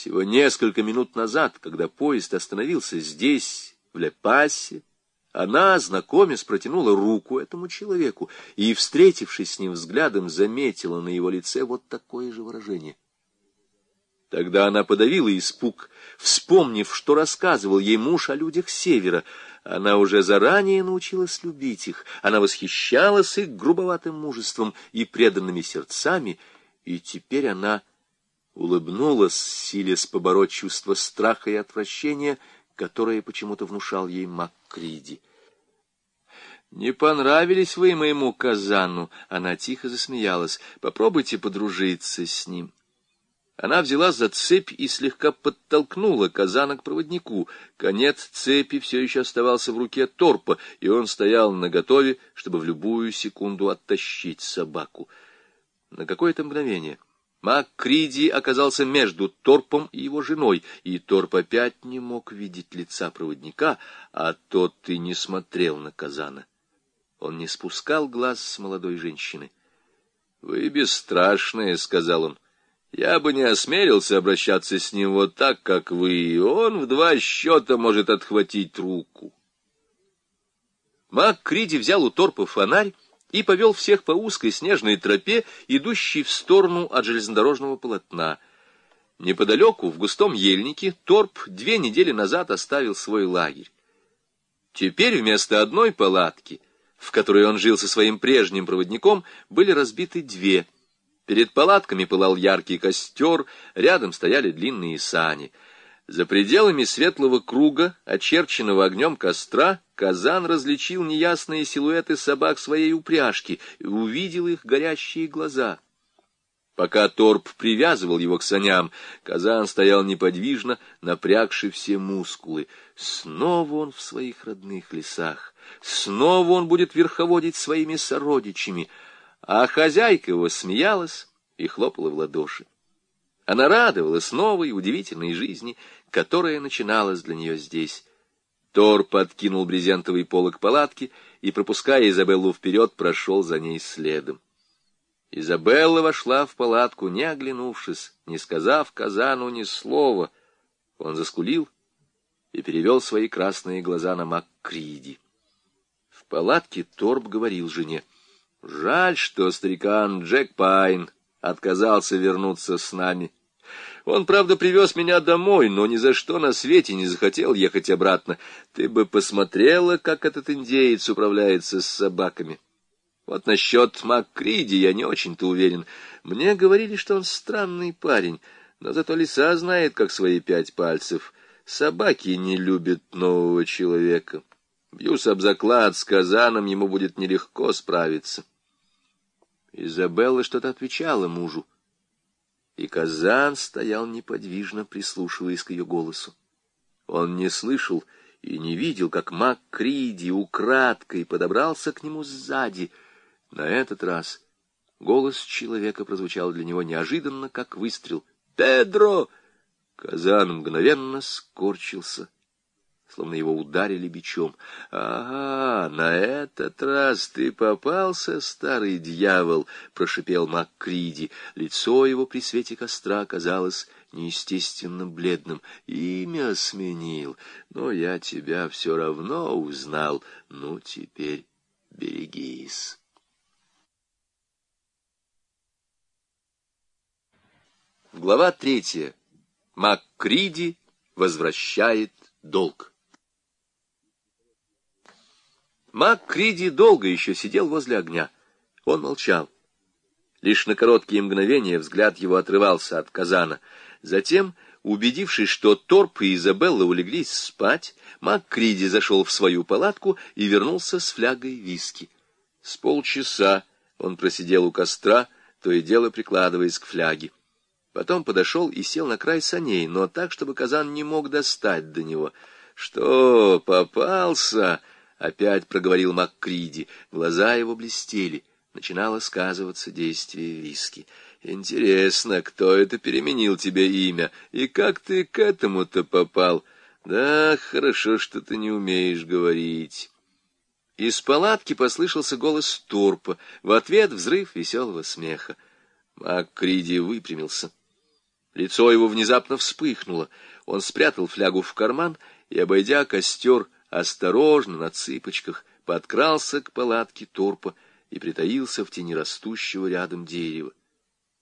Всего несколько минут назад, когда поезд остановился здесь, в Лепасе, она, знакомясь, протянула руку этому человеку и, встретившись с ним взглядом, заметила на его лице вот такое же выражение. Тогда она подавила испуг, вспомнив, что рассказывал ей муж о людях Севера. Она уже заранее научилась любить их, она восхищалась их грубоватым мужеством и преданными сердцами, и теперь она улыбнулась, силясь побороть чувство страха и отвращения, которое почему-то внушал ей Маккриди. «Не понравились вы моему казану?» — она тихо засмеялась. «Попробуйте подружиться с ним». Она взяла за цепь и слегка подтолкнула казана к проводнику. Конец цепи все еще оставался в руке торпа, и он стоял наготове, чтобы в любую секунду оттащить собаку. На какое-то мгновение Маккриди оказался между торпом и его женой, и торп опять не мог видеть лица проводника, а тот и не смотрел на казана. Он не спускал глаз с молодой женщины. — Вы бесстрашные, — сказал он. — Я бы не осмелился обращаться с ним вот так, как вы. Он в два счета может отхватить руку. Мак Криди взял у торпа фонарь и повел всех по узкой снежной тропе, идущей в сторону от железнодорожного полотна. Неподалеку, в густом ельнике, торп две недели назад оставил свой лагерь. Теперь вместо одной палатки — в которой он жил со своим прежним проводником, были разбиты две. Перед палатками пылал яркий костер, рядом стояли длинные сани. За пределами светлого круга, очерченного огнем костра, Казан различил неясные силуэты собак своей упряжки и увидел их горящие глаза. Пока Торп привязывал его к саням, Казан стоял неподвижно, напрягший все мускулы. Снова он в своих родных лесах. Снова он будет верховодить своими сородичами. А хозяйка его смеялась и хлопала в ладоши. Она радовалась новой, удивительной жизни, которая начиналась для нее здесь. Тор подкинул брезентовый полог палатки и, пропуская Изабеллу вперед, прошел за ней следом. Изабелла вошла в палатку, не оглянувшись, не сказав Казану ни слова. Он заскулил и перевел свои красные глаза на Маккриди палатке Торп говорил жене. «Жаль, что старикан Джек Пайн отказался вернуться с нами. Он, правда, привез меня домой, но ни за что на свете не захотел ехать обратно. Ты бы посмотрела, как этот индеец управляется с собаками. Вот насчет Маккриди я не очень-то уверен. Мне говорили, что он странный парень, но зато лиса знает, как свои пять пальцев. Собаки не любят нового человека». Бьюсь об заклад, с Казаном ему будет нелегко справиться. Изабелла что-то отвечала мужу, и Казан стоял неподвижно, прислушиваясь к ее голосу. Он не слышал и не видел, как маг Криди украдкой подобрался к нему сзади. На этот раз голос человека прозвучал для него неожиданно, как выстрел. «Педро!» Казан мгновенно скорчился — словно его ударили бичом. «Ага, на этот раз ты попался, старый дьявол!» — прошипел Маккриди. Лицо его при свете костра казалось неестественно бледным. «Имя сменил, но я тебя все равно узнал. Ну, теперь берегись!» Глава третья. Маккриди возвращает долг. Мак Криди долго еще сидел возле огня. Он молчал. Лишь на короткие мгновения взгляд его отрывался от казана. Затем, убедившись, что Торп и Изабелла улеглись спать, Мак Криди зашел в свою палатку и вернулся с флягой виски. С полчаса он просидел у костра, то и дело прикладываясь к фляге. Потом подошел и сел на край саней, но так, чтобы казан не мог достать до него. «Что, попался?» Опять проговорил Маккриди. Глаза его блестели. Начинало сказываться действие виски. Интересно, кто это переменил тебе имя? И как ты к этому-то попал? Да, хорошо, что ты не умеешь говорить. Из палатки послышался голос Торпа. В ответ взрыв веселого смеха. Маккриди выпрямился. Лицо его внезапно вспыхнуло. Он спрятал флягу в карман и, обойдя костер, осторожно на цыпочках подкрался к палатке торпа и притаился в тени растущего рядом дерева.